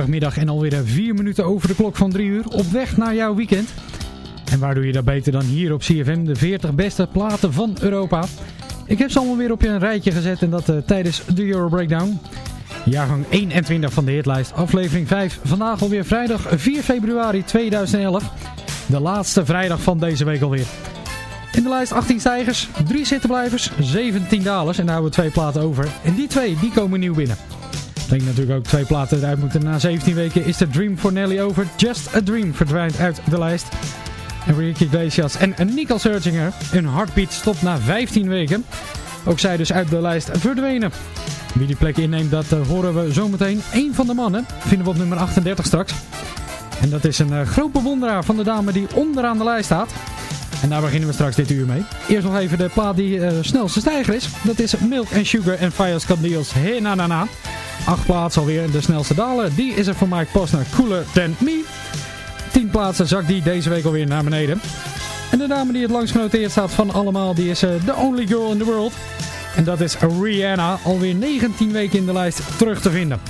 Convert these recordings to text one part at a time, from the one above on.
Vrijdagmiddag en alweer vier minuten over de klok van drie uur op weg naar jouw weekend. En waar doe je dat beter dan hier op CFM, de 40 beste platen van Europa. Ik heb ze allemaal weer op je een rijtje gezet en dat eh, tijdens de Euro Breakdown. Jaargang 21 van de hitlijst, aflevering 5. Vandaag alweer vrijdag 4 februari 2011. De laatste vrijdag van deze week alweer. In de lijst 18 stijgers, 3 zittenblijvers, 17 dalers en daar houden we twee platen over. En die twee, die komen nieuw binnen. Denk natuurlijk ook twee platen eruit moeten. Na 17 weken is de Dream for Nelly over. Just a Dream verdwijnt uit de lijst. En Ricky Iglesias en Nicole Searchinger. Hun Heartbeat stopt na 15 weken. Ook zij dus uit de lijst verdwenen. Wie die plek inneemt, dat eh, horen we zometeen. Eén van de mannen vinden we op nummer 38 straks. En dat is een uh, groot bewonderaar van de dame die onderaan de lijst staat. En daar beginnen we straks dit uur mee. Eerst nog even de plaat die uh, snelste stijger is. Dat is Milk and Sugar en Fires Candiels. Hey na na na. Acht plaatsen alweer. De snelste daler, die is er voor Mike Posner. Cooler Than Me. 10 plaatsen zakt die deze week alweer naar beneden. En de dame die het langst genoteerd staat van allemaal, die is uh, the only girl in the world. En dat is Rihanna, alweer 19 weken in de lijst terug te vinden.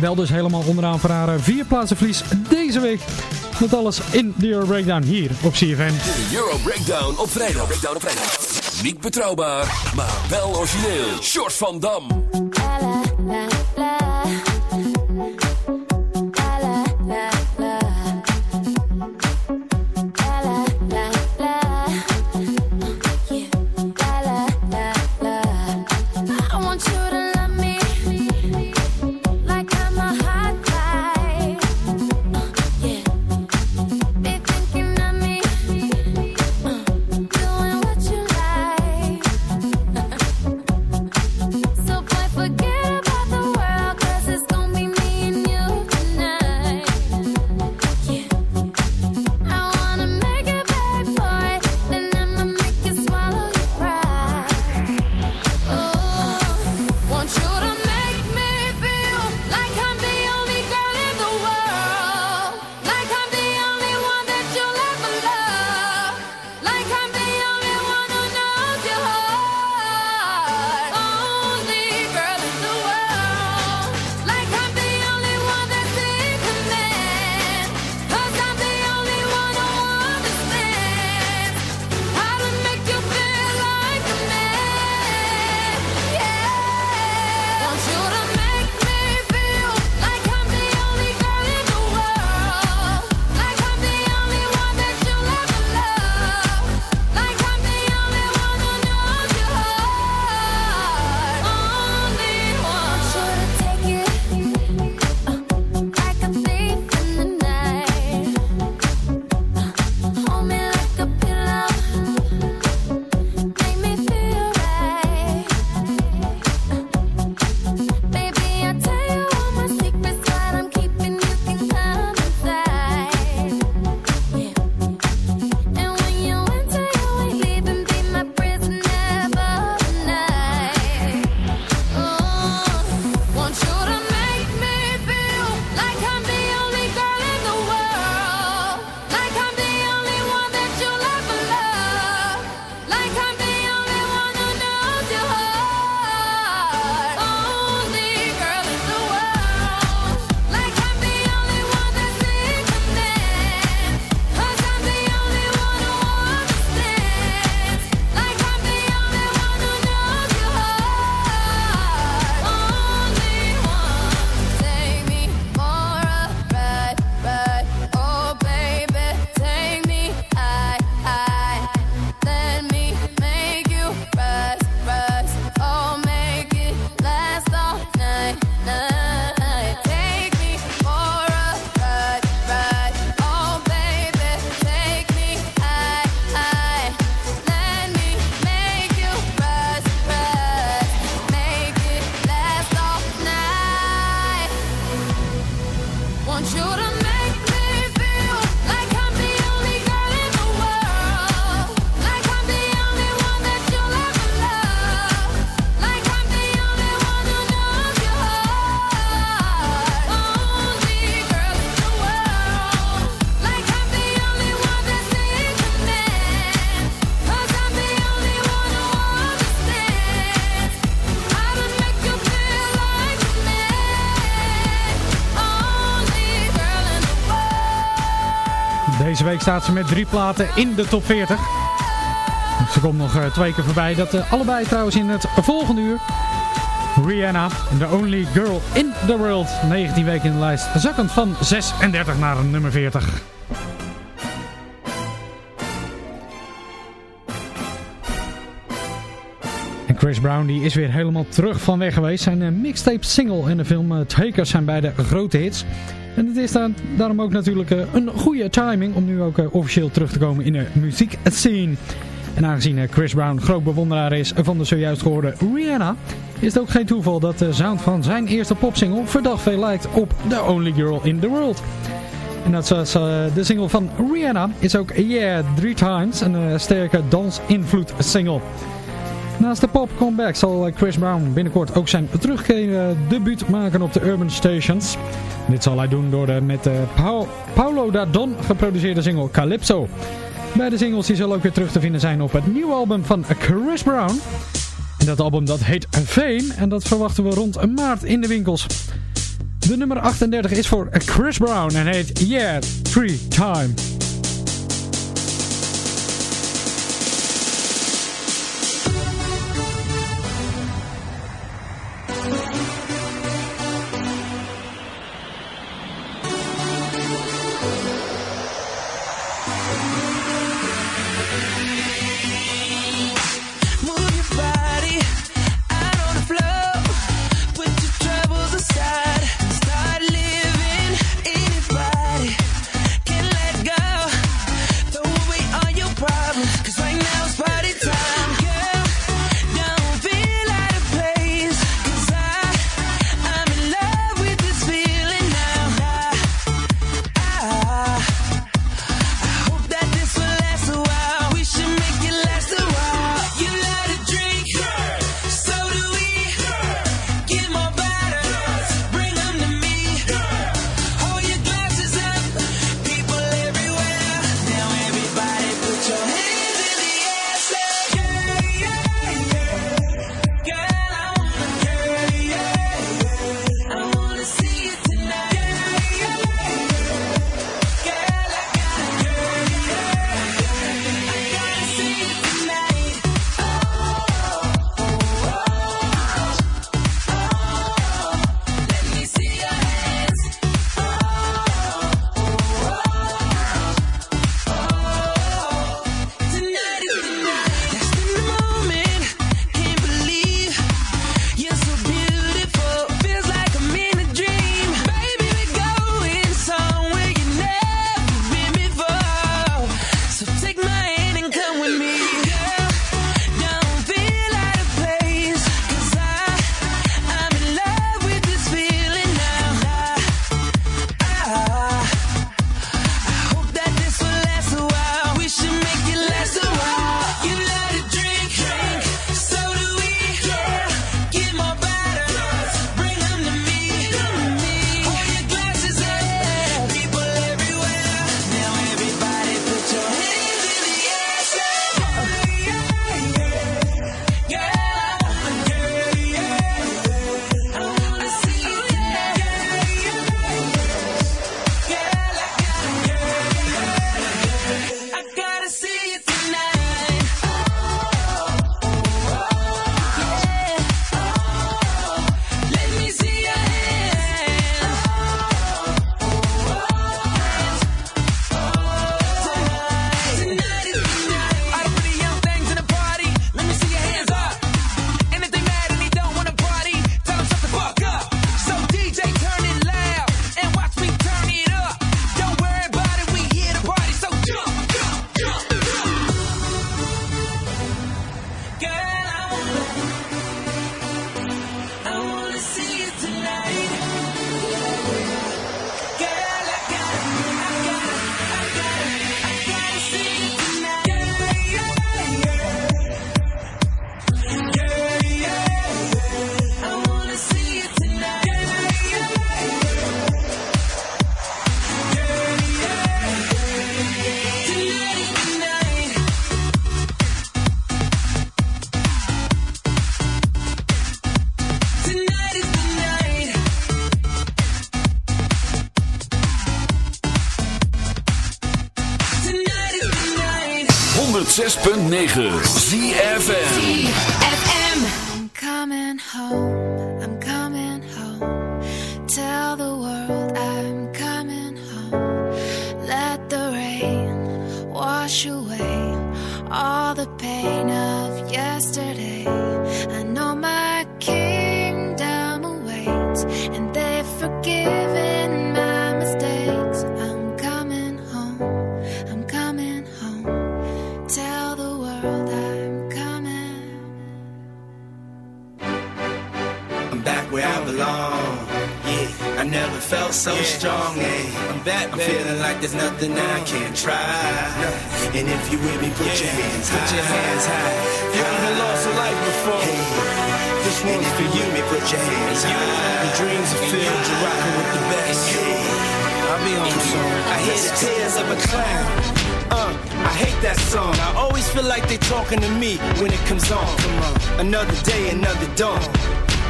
Wel dus helemaal onderaan voor haar vier plaatsen verlies deze week. Dat alles in de Euro Breakdown hier op CFM. De Euro Breakdown op vrijdag. Breakdown op vrijdag. Niet betrouwbaar, maar wel origineel. Short van Dam. Week staat ze met drie platen in de top 40. Ze komt nog eh, twee keer voorbij. Dat eh, allebei trouwens in het volgende uur. Rihanna, The Only Girl in the World. 19 weken in de lijst. Zakkend van 36 naar nummer 40. En Chris Brown die is weer helemaal terug van weg geweest. Zijn eh, mixtape single en de film Takers zijn beide grote hits. En het is dan, daarom ook natuurlijk eh, een goede timing om nu ook eh, officieel terug te komen in de muziekscene. En aangezien eh, Chris Brown groot bewonderaar is van de zojuist gehoorde Rihanna, is het ook geen toeval dat de sound van zijn eerste popsingle verdacht veel lijkt op The Only Girl in the World. En dat eh, de single van Rihanna is ook Yeah Three Times, een sterke dans-invloed single. Naast de pop comeback zal eh, Chris Brown binnenkort ook zijn terugkeer eh, debuut maken op de Urban Stations. Dit zal hij doen door de met eh, Pau- Paulo da Don geproduceerde single Calypso. Beide singles die zullen ook weer terug te vinden zijn op het nieuwe album van Chris Brown. En dat album dat heet Fame en dat verwachten we rond maart in de winkels. De nummer 38 is voor Chris Brown en heet Yeah, Three Time. 9. If you with me, put your hands high. Put your hands high. You even lost a life before. Hey. This one's for you. Me, put your hands high. Your dreams are filled. You're rocking with the best. Hey. I'll be on soon. I hear the tears of a clown. Uh, I hate that song. I always feel like they're talking to me when it comes on. Come on. Another day, another dawn.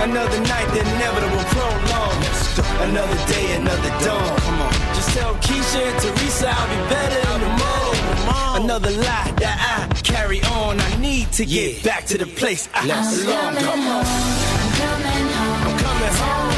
Another night, the inevitable prolong. Another day, another dawn. Come on. Just tell Keisha and Teresa I'll be better in the morning. Another lie that I carry on. I need to get back to the place I belong. Come on. I'm coming home. I'm coming home.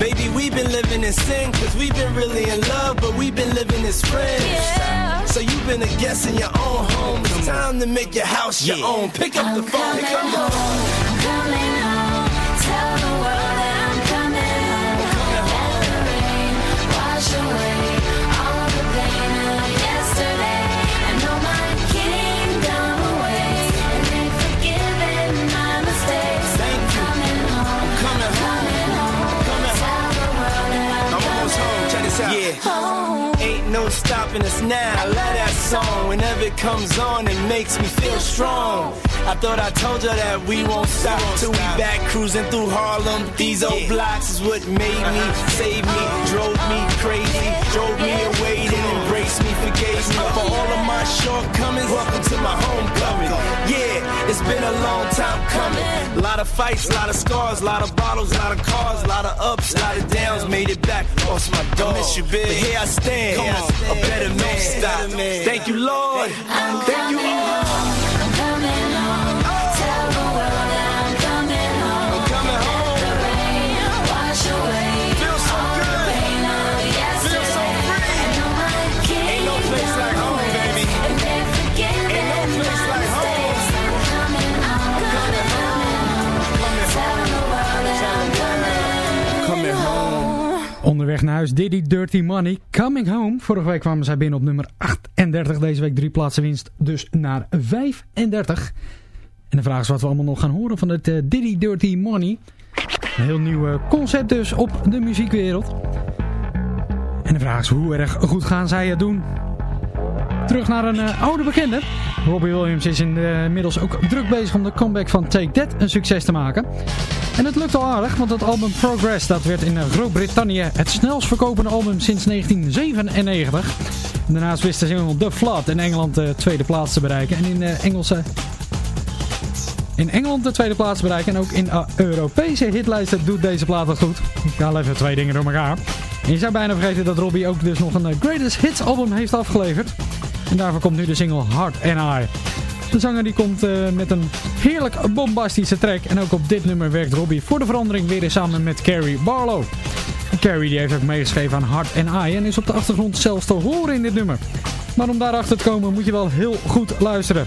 Baby, we've been living in sin, cause we've been really in love, but we've been living as friends. Yeah. So you've been a guest in your own home. It's time to make your house your own. Pick up the phone and come on. I'm coming home. Tell the world Ain't no stopping us now. I love that song. Whenever it comes on, it makes me feel strong. I thought I told you that we won't stop till we back cruising through Harlem. These old blocks is what made me, saved me, drove me crazy, drove me away, then embraced me, forgave me for all of my shortcomings. A lot of fights, a lot of scars, a lot of bottles, a lot of cars, a lot of ups, a lot of downs. Made it back, lost my dog. Miss you, big. But here I stand, a better man. Stop. Thank you, Lord. Thank you, all. Onderweg naar huis Diddy Dirty Money, Coming Home. Vorige week kwamen zij binnen op nummer 38. Deze week drie plaatsen winst, dus naar 35. En de vraag is wat we allemaal nog gaan horen van het eh, Diddy Dirty Money. Een heel nieuw eh, concept dus op de muziekwereld. En de vraag is hoe erg goed gaan zij het doen. Terug naar een eh, oude bekende. Robbie Williams is eh, inmiddels ook druk bezig om de comeback van Take That een succes te maken. En het lukt al aardig, want het album Progress dat werd in eh, Groot-Brittannië het snelst verkopende album sinds 1997. En daarnaast wist de single The Flood in Engeland de tweede plaats te bereiken. En in Engelse... In Engeland de tweede plaats te bereiken en ook in Europese hitlijsten doet deze plaat het goed. Ik haal even twee dingen door elkaar. En je zou bijna vergeten dat Robbie ook dus nog een eh, Greatest Hits album heeft afgeleverd. En daarvoor komt nu de single Heart and I. De zanger die komt eh, met een heerlijk bombastische track. En ook op dit nummer werkt Robbie voor de verandering weer eens samen met Carrie Barlow. Het Carrie die heeft ook meegeschreven aan Hard and I en is op de achtergrond zelfs te horen in dit nummer. Maar om daarachter te komen moet je wel heel goed luisteren.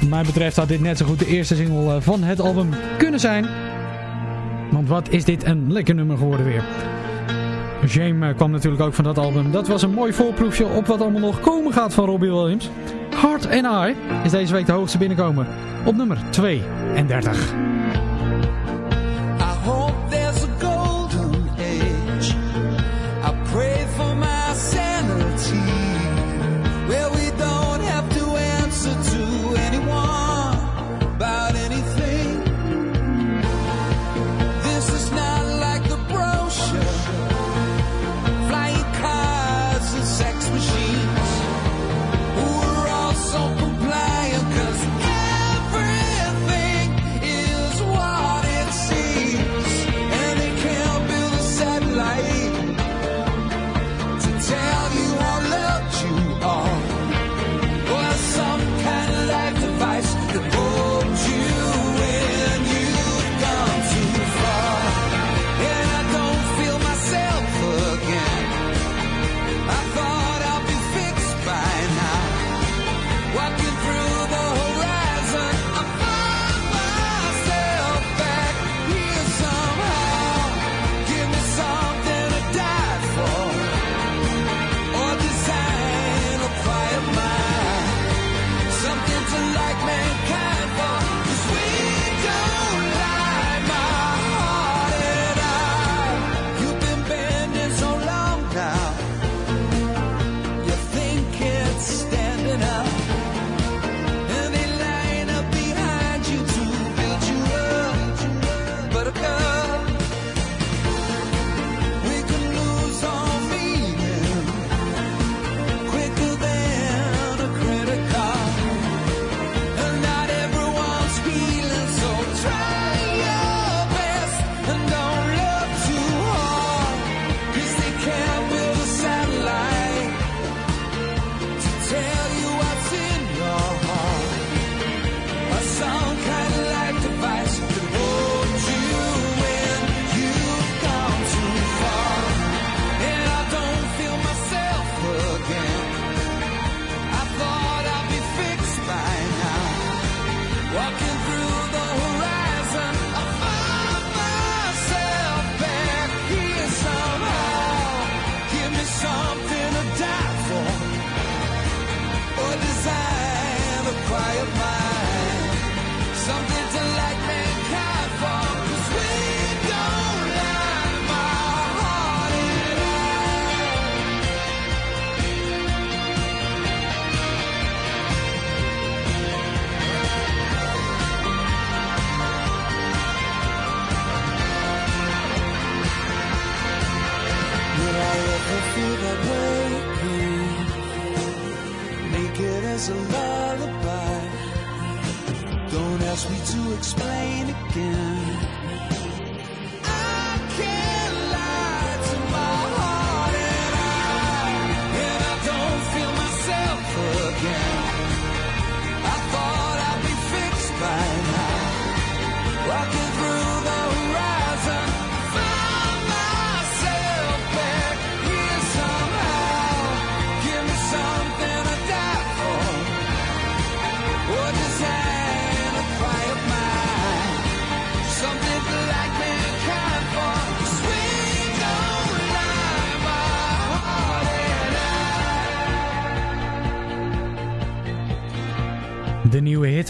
Wat mij betreft had dit net zo goed de eerste single eh, van het album kunnen zijn. Want wat is dit een lekker nummer geworden weer. Shame eh, kwam natuurlijk ook van dat album. Dat was een mooi voorproefje op wat allemaal nog komen gaat van Robbie Williams. Heart and I is deze week de hoogste binnenkomen. Op nummer 32.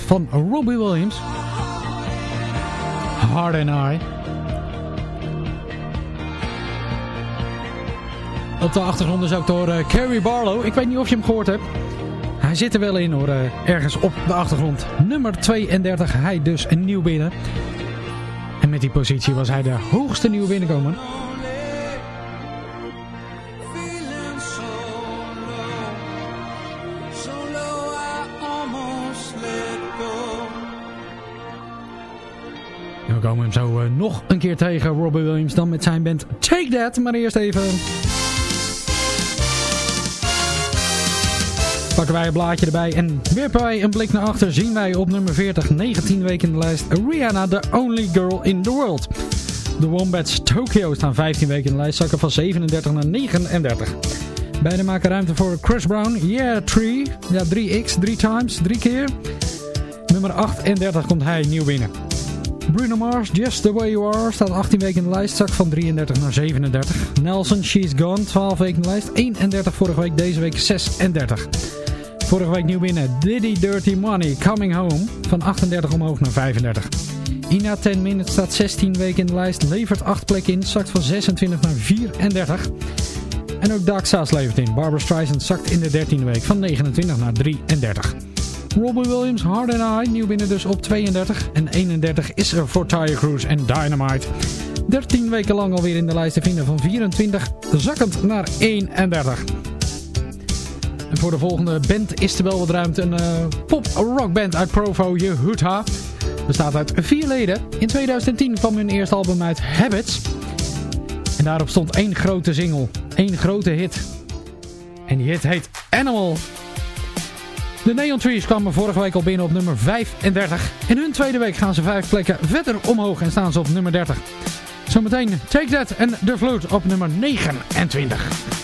Van Robbie Williams. Hard and I. Op de achtergrond is ook door eh, Carrie Barlow. Ik weet niet of je hem gehoord hebt. Hij zit er wel in hoor, eh, ergens op de achtergrond. Nummer 32, hij dus een nieuw binnen. En met die positie was hij de hoogste nieuwe binnenkomer. Komen hem zo eh, nog een keer tegen, Robbie Williams, dan met zijn band Take That. Maar eerst even... Pakken wij een blaadje erbij en werpen wij een blik naar achter. Zien wij op nummer 40, 19 weken in de lijst, Rihanna, The Only Girl in the World. De Wombats Tokyo staan 15 weken in de lijst, zakken van 37 naar 39. Beide maken ruimte voor Chris Brown, Yeah 3, ja 3x, 3 times, 3 keer. Nummer 38 komt hij nieuw binnen. Bruno Mars, Just The Way You Are, staat 18 weken in de lijst, zak van 33 naar 37. Nelson, She's Gone, 12 weken in de lijst, 31 vorige week, deze week 36. Vorige week nieuw binnen, Diddy Dirty Money, Coming Home, van 38 omhoog naar 35. Ina 10 Minutes staat 16 weken in de lijst, levert 8 plekken in, zakt van 26 naar 34. En ook Dark Saas levert in. Barbara Streisand zakt in de 13e week van 29 naar 33. Robbie Williams, Hard and I, nieuw binnen dus op 32. En 31 is er voor Tyre Cruise en Dynamite. 13 weken lang alweer in de lijst te vinden van 24, zakkend naar 31. En voor de volgende band is er wel wat ruimte. Een eh, pop-rockband uit Provo, Yehuta. Bestaat uit vier leden. In 2010 kwam hun eerste album uit, Habits. En daarop stond één grote single, één grote hit. En die hit heet Animal. De Neon Trees kwamen vorige week al binnen op nummer 35. In hun tweede week gaan ze vijf plekken verder omhoog en staan ze op nummer 30. Zometeen Take That en The Flute op nummer 29.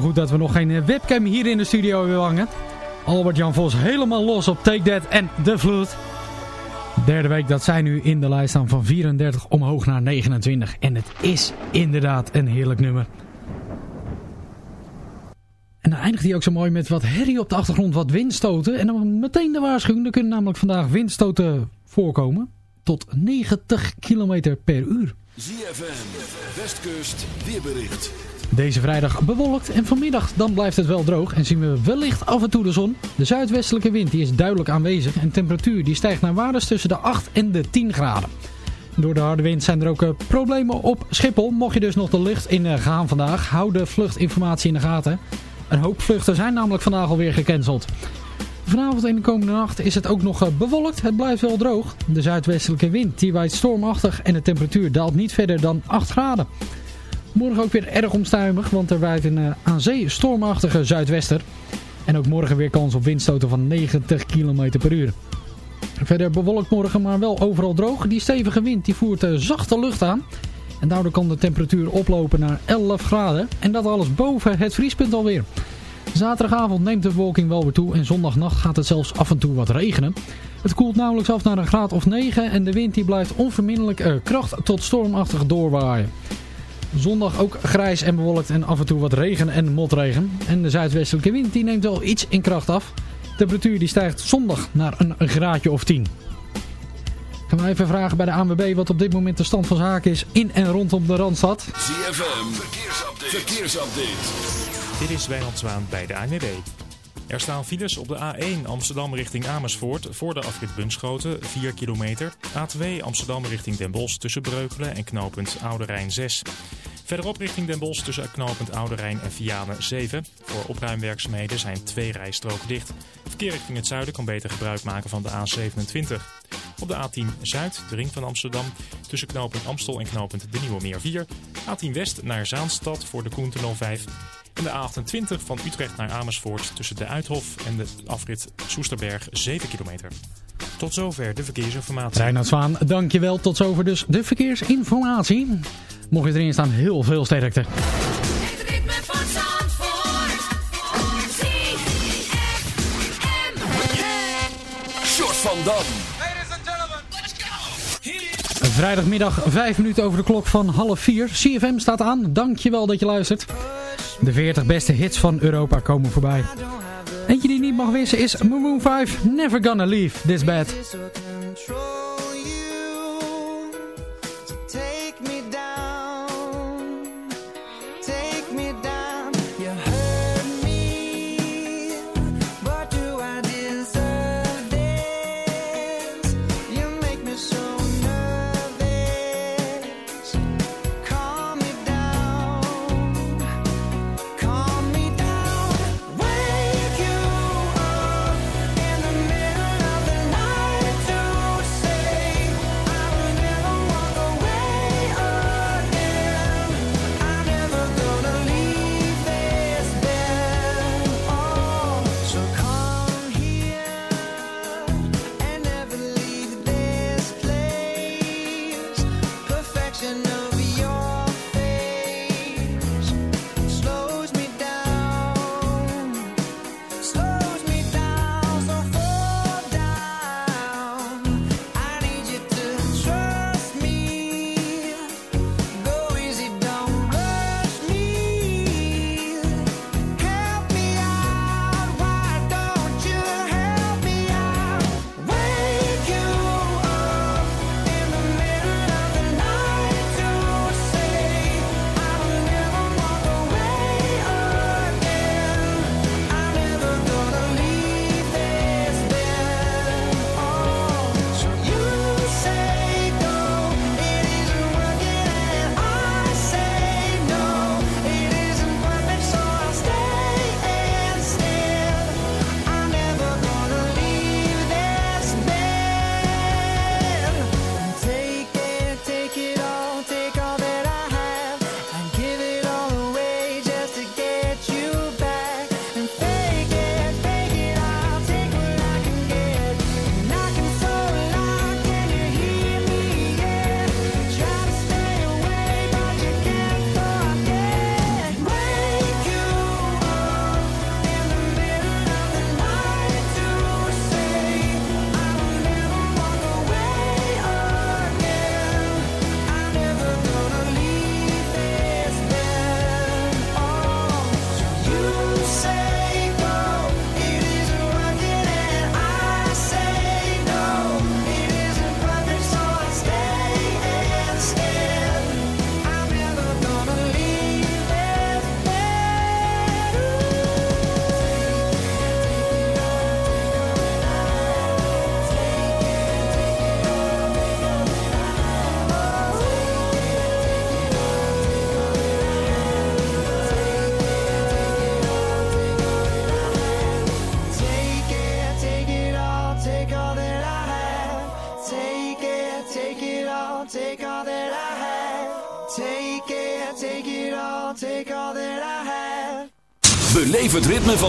Goed dat we nog geen eh, webcam hier in de studio hebben hangen. Albert-Jan Vos helemaal los op Take That en The Vloed. Derde week dat zij nu in de lijst staan van 34 omhoog naar 29. En het is inderdaad een heerlijk nummer. En dan eindigt hij ook zo mooi met wat herrie op de achtergrond, wat windstoten. En dan meteen de waarschuwing, er kunnen namelijk vandaag windstoten voorkomen. Tot 90 km per uur. ZFM, Westkust, weerbericht. Deze vrijdag bewolkt en vanmiddag dan blijft het wel droog en zien we wellicht af en toe de zon. De zuidwestelijke wind die is duidelijk aanwezig en temperatuur die stijgt naar waardes tussen de 8 en de 10 graden. Door de harde wind zijn er ook eh, problemen op Schiphol. Mocht je dus nog de lucht in eh, gaan vandaag, hou de vluchtinformatie in de gaten. Een hoop vluchten zijn namelijk vandaag alweer gecanceld. Vanavond en de komende nacht is het ook nog eh, bewolkt. Het blijft wel droog. De zuidwestelijke wind die waait stormachtig en de temperatuur daalt niet verder dan 8 graden. Morgen ook weer erg onstuimig, want er waait een eh, aan zee stormachtige zuidwester. En ook morgen weer kans op windstoten van 90 km per uur. Verder bewolkt morgen, maar wel overal droog. Die stevige wind die voert eh, zachte lucht aan. En daardoor kan de temperatuur oplopen naar 11 graden. En dat alles boven het vriespunt alweer. Zaterdagavond neemt de bewolking wel weer toe en zondagnacht gaat het zelfs af en toe wat regenen. Het koelt nauwelijks af naar een graad of 9 en de wind die blijft onvermindelijk eh, kracht tot stormachtig doorwaaien. Zondag ook grijs en bewolkt en af en toe wat regen en motregen. En de zuidwestelijke wind die neemt wel iets in kracht af. De temperatuur die stijgt zondag naar een graadje of 10. Gaan we even vragen bij de ANWB wat op dit moment de stand van zaken is in en rondom de Randstad. ZFM, verkeersupdate. verkeersupdate. Dit is Wijnand Zwaan bij de ANWB. Er staan files op de A1 Amsterdam richting Amersfoort voor de afrit Bunschoten 4 kilometer. A2 Amsterdam richting Den Bosch tussen Breukelen en knooppunt Oude Rijn 6. Verderop richting Den Bosch tussen knooppunt Oude Rijn en Vianen 7. Voor opruimwerkzaamheden zijn twee rijstroken dicht. Verkeer richting het zuiden kan beter gebruik maken van de A27. Op de A10 Zuid, de ring van Amsterdam, tussen knooppunt Amstel en knooppunt De Nieuwe Meer 4. A10 West naar Zaanstad voor de Koentunnel 5. En de A28 van Utrecht naar Amersfoort tussen de Uithof en de afrit Soesterberg 7 kilometer. Tot zover de verkeersinformatie. Reinhard Zwaan, dankjewel. Tot zover dus de verkeersinformatie. Mocht je erin staan, heel veel sterkte. Het ritme van Zandvoort. Short van Dam. Vrijdagmiddag 5 minuten over de klok van half 4. CFM staat aan. Dankjewel dat je luistert. De 40 beste hits van Europa komen voorbij. Eentje die niet mag wissen is Maroon 5. Never gonna leave this bed.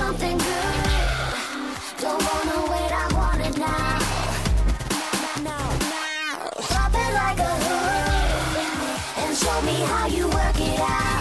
Something good. Don't wanna wait, I want it now. Now, now, now. Drop it like a hood and show me how you work it out.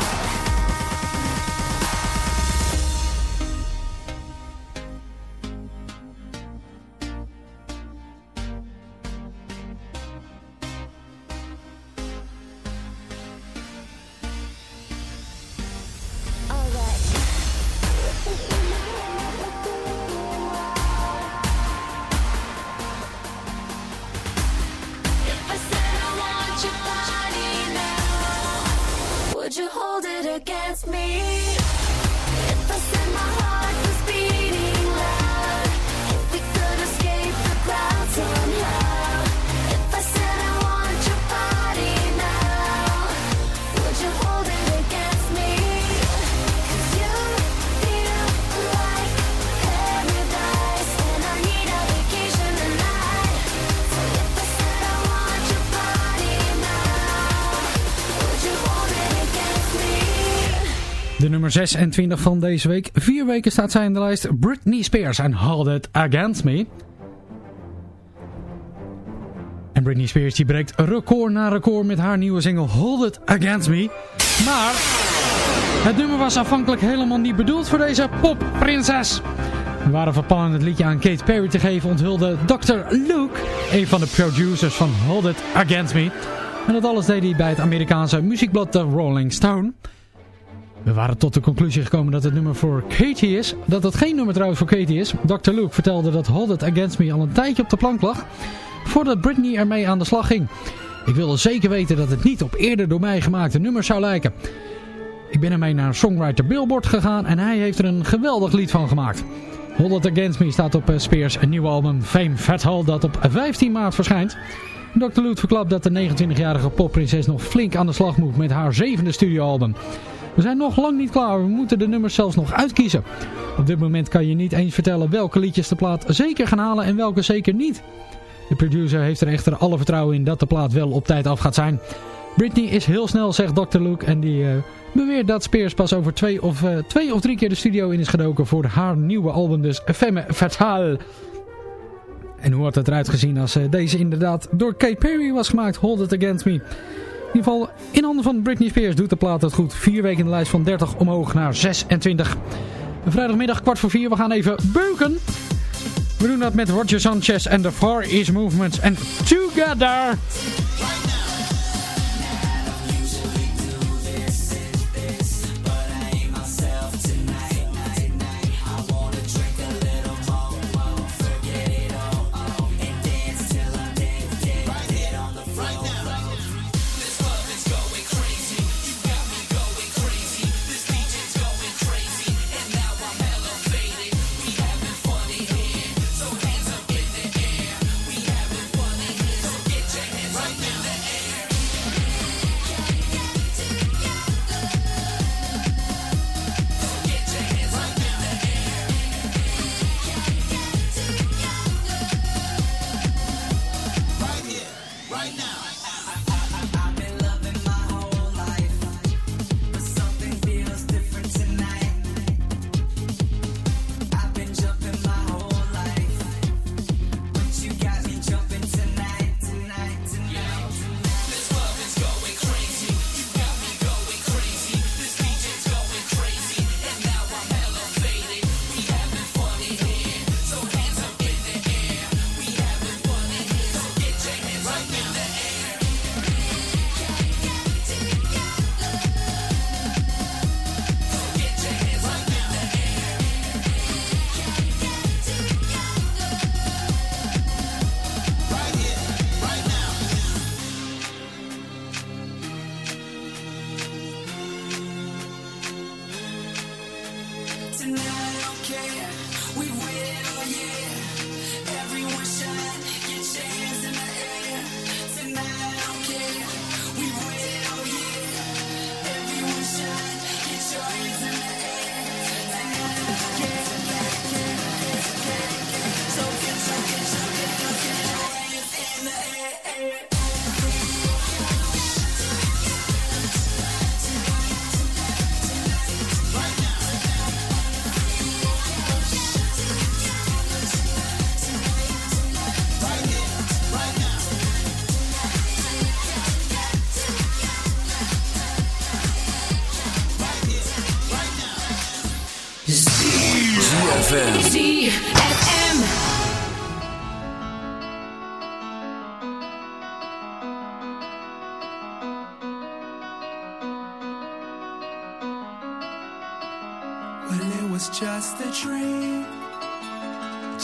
Nummer 26 van deze week. Vier weken staat zij in de lijst. Britney Spears en Hold It Against Me. En Britney Spears die breekt record na record met haar nieuwe single Hold It Against Me. Maar het nummer was afhankelijk helemaal niet bedoeld voor deze popprinses. We waren van het liedje aan Kate Perry te geven onthulde Dr. Luke, een van de producers van Hold It Against Me. En dat alles deed hij bij het Amerikaanse muziekblad The Rolling Stone. We waren tot de conclusie gekomen dat het nummer voor Katie is. Dat het geen nummer trouwens voor Katie is. Dr. Luke vertelde dat Hold It Against Me al een tijdje op de plank lag. Voordat Britney ermee aan de slag ging. Ik wilde zeker weten dat het niet op eerder door mij gemaakte nummers zou lijken. Ik ben ermee naar songwriter Billboard gegaan en hij heeft er een geweldig lied van gemaakt. Hold It Against Me staat op eh, Spears nieuwe album Fame Fatal dat op 15 maart verschijnt. Dr. Luke verklapt dat de 29-jarige popprinses nog flink aan de slag moet met haar zevende studioalbum. We zijn nog lang niet klaar, we moeten de nummers zelfs nog uitkiezen. Op dit moment kan je niet eens vertellen welke liedjes de plaat zeker gaan halen en welke zeker niet. De producer heeft er echter alle vertrouwen in dat de plaat wel op tijd af gaat zijn. Britney is heel snel, zegt Dr. Luke. En die eh, beweert dat Spears pas over twee of, eh, twee of drie keer de studio in is gedoken voor haar nieuwe album, dus Femme Fatale. En hoe had het eruit gezien als eh, deze inderdaad door Kate Perry was gemaakt, Hold It Against Me. In ieder geval, in handen van Britney Spears doet de plaat het goed. Vier weken in de lijst van 30 omhoog naar 26. Vrijdagmiddag kwart voor vier, we gaan even beuken. We doen dat met Roger Sanchez en de Far East Movements en Together.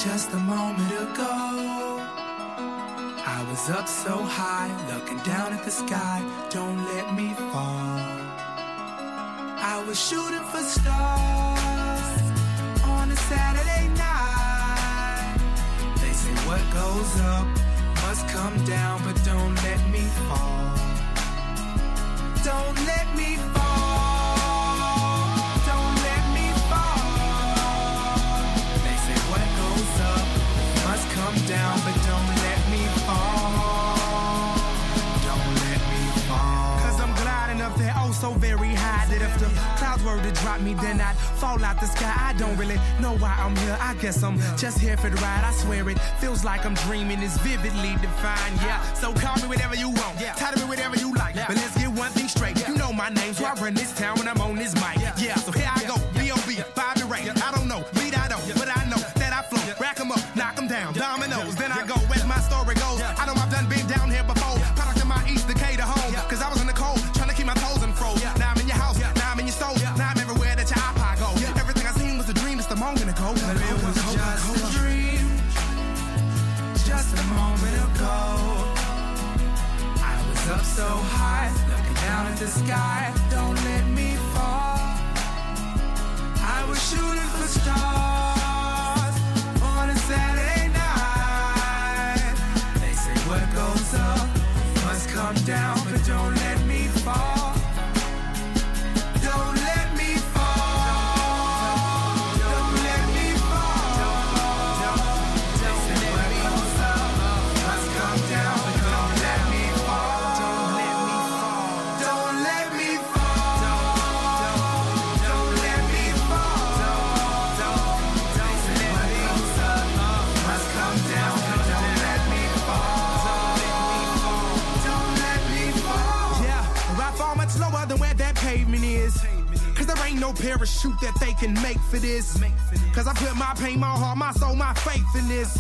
Just a moment ago. I was up so high, looking down at the sky. Don't let me fall. I was shooting for stars on a Saturday night. They say what goes up must come down, but don't let me fall. Don't let me fall. High that if the clouds were to drop me, then I'd fall out the sky. I don't really know why I'm here. I guess I'm just here for the ride. I swear it feels like I'm dreaming. It's vividly defined. Yeah. So call me whatever you want. Yeah. Title me whatever you like. But let's get one thing straight. You know my name, so I run this town when I'm parachute that they can make for this. Cause I put my pain, my heart, my soul, my faith in this.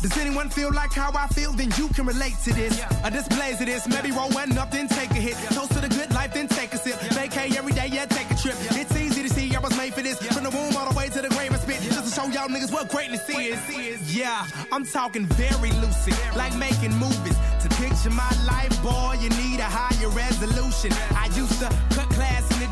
Does anyone feel like how I feel? Then you can relate to this. A displays of this. Maybe roll one up, then take a hit. Toast to the good life, then take a sip. Vacay every day, yeah, take a trip. It's easy to see I was made for this. From the womb all the way to the grave and spit. Just to show y'all niggas what greatness is. Yeah, I'm talking very lucid. Like making movies. To picture my life, boy, you need a higher resolution. I used to cut class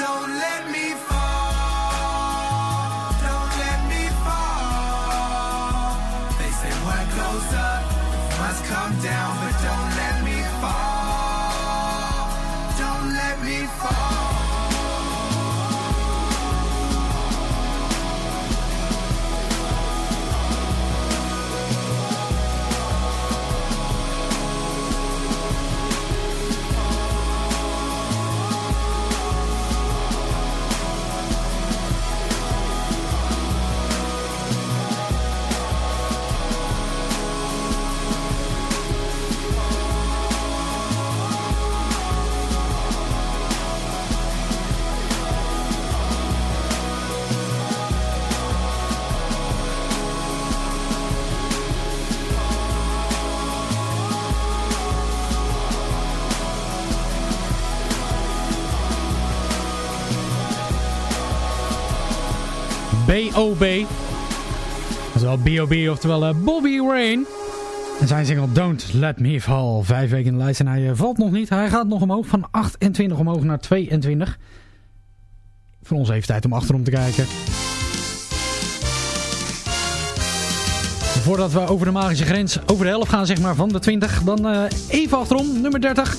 Don't let me fall. B.O.B. Oftewel B.O.B. oftewel eh, Bobby Rain. En zijn single Don't Let Me Fall. Vijf weken in de lijst en hij eh, valt nog niet. Hij gaat nog omhoog van 28 omhoog naar 22. Voor ons even tijd om achterom te kijken. Voordat we over de magische grens, over de helft gaan zeg maar van de 20. Dan eh, even achterom, nummer 30.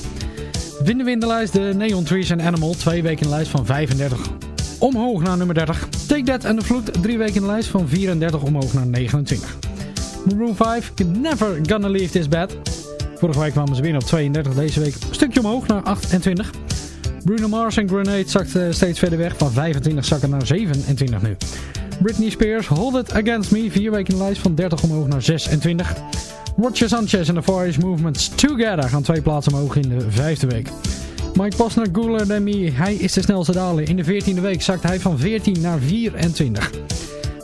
Vinden we in de lijst de Neon Trees and Animal. Twee weken in de lijst van 35 omhoog naar nummer 30. Take That and the Vloed, drie weken in de lijst van 34 omhoog naar 29. Maroon 5, Never Gonna Leave This Bed. Vorige week kwamen ze binnen op 32, deze week een stukje omhoog naar 28. Bruno Mars en Grenade zakt eh, steeds verder weg, van 25 zakken naar 27 nu. Britney Spears, Hold It Against Me, vier weken in de lijst van 30 omhoog naar 26. Roger Sanchez en de Far East Movements Together gaan twee plaatsen omhoog in de vijfde week. Mike Posner, Than Me, hij is de snelste daler. In de 14e week zakt hij van 14 naar 24.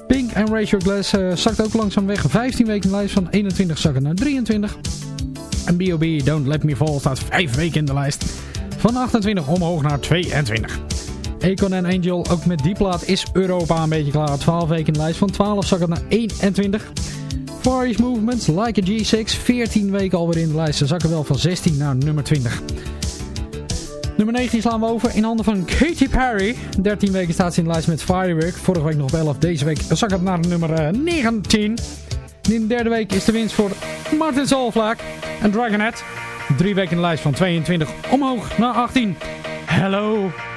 Pink en Rachel Glass eh, zakt ook langzaam weg. 15 weken in de lijst van 21 zakken naar 23. En B.O.B. Don't Let Me Fall staat 5 weken in de lijst. Van 28 omhoog naar 22. Akon en Angel, ook met die plaat is Europa een beetje klaar. 12 weken in de lijst van 12 zakken naar 21. Far East Movements, Like a G6, 14 weken alweer in de lijst. Ze zakken wel van 16 naar nummer 20. Nummer 19 slaan we over in handen van Katy Perry. 13 weken staat ze in de lijst met Firework. Vorige week nog op 11, deze week zak het naar nummer eh, 19. En in de derde week is de winst voor Martin Solvlaak en Dragonet. Drie weken in de lijst van 22 omhoog naar 18. Hello. Just came to say hello.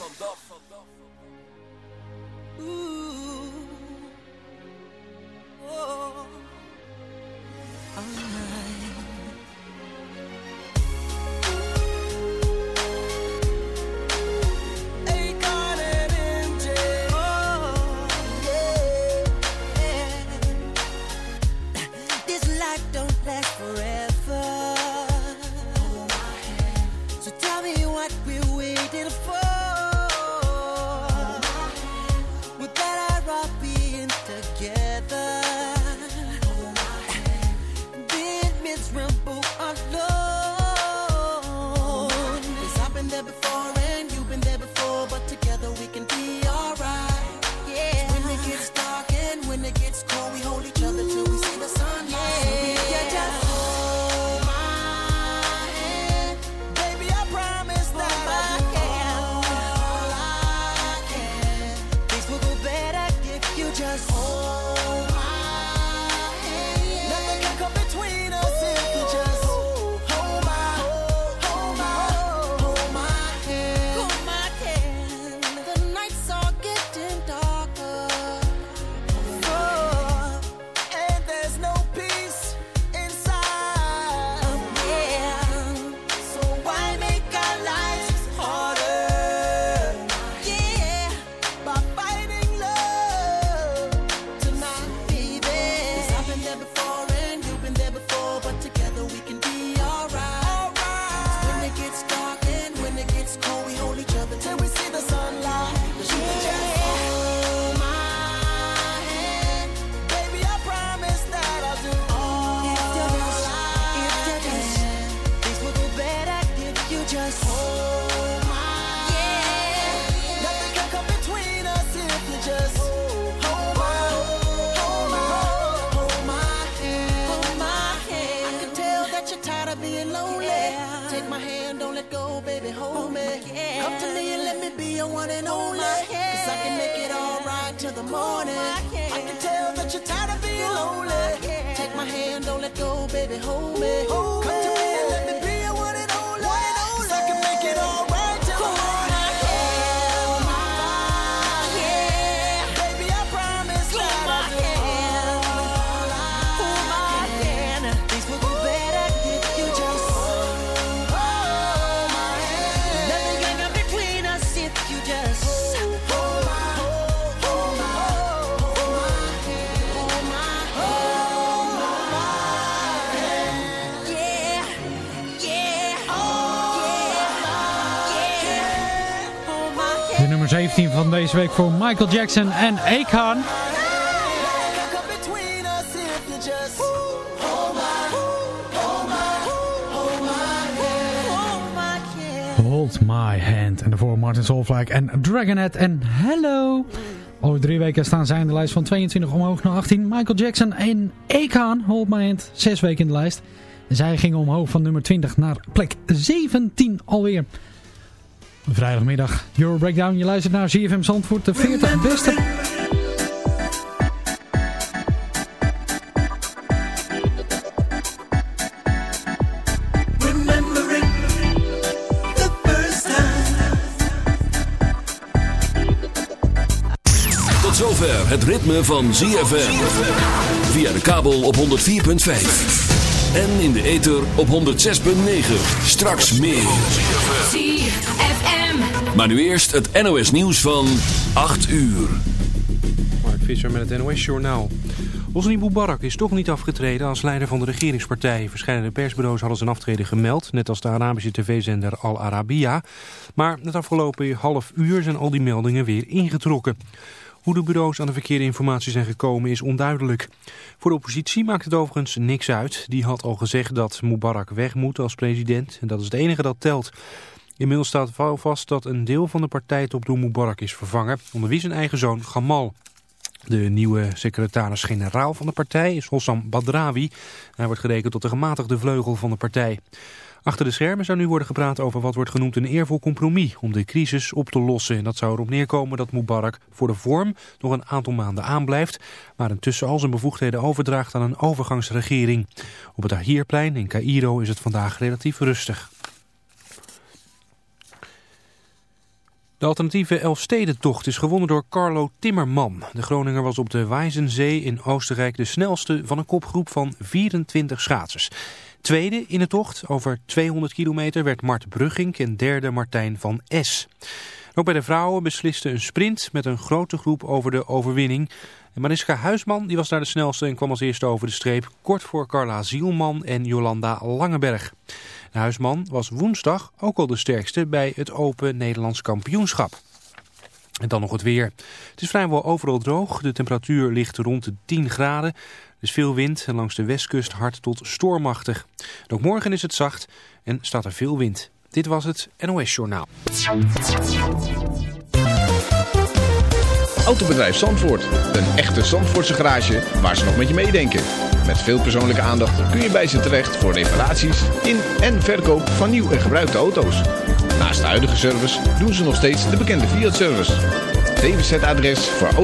did a. I can tell that you're tired of being lonely. Take my hand, don't let go, baby, hold me. To me deze week voor Michael Jackson en Akon. Hold my, hand. En daarvoor Martin Solveig en Dragonette en Hello. Over drie weken staan zij in de lijst van 22 omhoog naar 18. Michael Jackson en Akon, Hold My Hand, zes weken in de lijst. Zij gingen omhoog van nummer 20 naar plek 17 alweer. Vrijdagmiddag, Euro Breakdown. Je luistert naar ZFM Zandvoort, de 40 beste... Tot zover het ritme van ZFM. Via de kabel op 104.5. En in de ether op 106.9. Straks meer. ZFM. Maar nu eerst het NOS nieuws van 8 uur. Mark Visser met het NOS Journaal. Hosni Mubarak is toch niet afgetreden als leider van de regeringspartij. Verschillende persbureaus hadden zijn aftreden gemeld, net als de Arabische tv-zender Al Arabiya. Maar het afgelopen half uur zijn al die meldingen weer ingetrokken. Hoe de bureaus aan de verkeerde informatie zijn gekomen is onduidelijk. Voor de oppositie maakt het overigens niks uit. Die had al gezegd dat Mubarak weg moet als president en dat is het enige dat telt. Inmiddels staat vast dat een deel van de partij top door Mubarak is vervangen, onder wie zijn eigen zoon Gamal. De nieuwe secretaris-generaal van de partij is Hossam Badrawi. Hij wordt gerekend tot de gematigde vleugel van de partij. Achter de schermen zou nu worden gepraat over wat wordt genoemd een eervol compromis om de crisis op te lossen. En dat zou erop neerkomen dat Mubarak voor de vorm nog een aantal maanden aanblijft, maar intussen al zijn bevoegdheden overdraagt aan een overgangsregering. Op het Tahrirplein in Cairo is het vandaag relatief rustig. De alternatieve Elfstedentocht is gewonnen door Carlo Timmerman. De Groninger was op de Wijzenzee in Oostenrijk de snelste van een kopgroep van 24 schaatsers. Tweede in de tocht, over 200 kilometer, werd Mart Brugging en derde Martijn van S. Ook bij de vrouwen besliste een sprint met een grote groep over de overwinning. Mariska Huisman die was daar de snelste en kwam als eerste over de streep, kort voor Carla Zielman en Jolanda Langeberg. De Huisman was woensdag ook al de sterkste bij het Open Nederlands kampioenschap. En dan nog het weer. Het is vrijwel overal droog. De temperatuur ligt rond de 10 graden. Er is veel wind en langs de westkust hard tot stormachtig. En ook morgen is het zacht en staat er veel wind. Dit was het NOS Journaal. Autobedrijf Zandvoort. Een echte Zandvoortse garage waar ze nog met je meedenken. Met veel persoonlijke aandacht kun je bij ze terecht voor reparaties in en verkoop van nieuw en gebruikte auto's. Naast de huidige service doen ze nog steeds de bekende Fiat-service. DWZ-adres voor auto